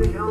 Beyond.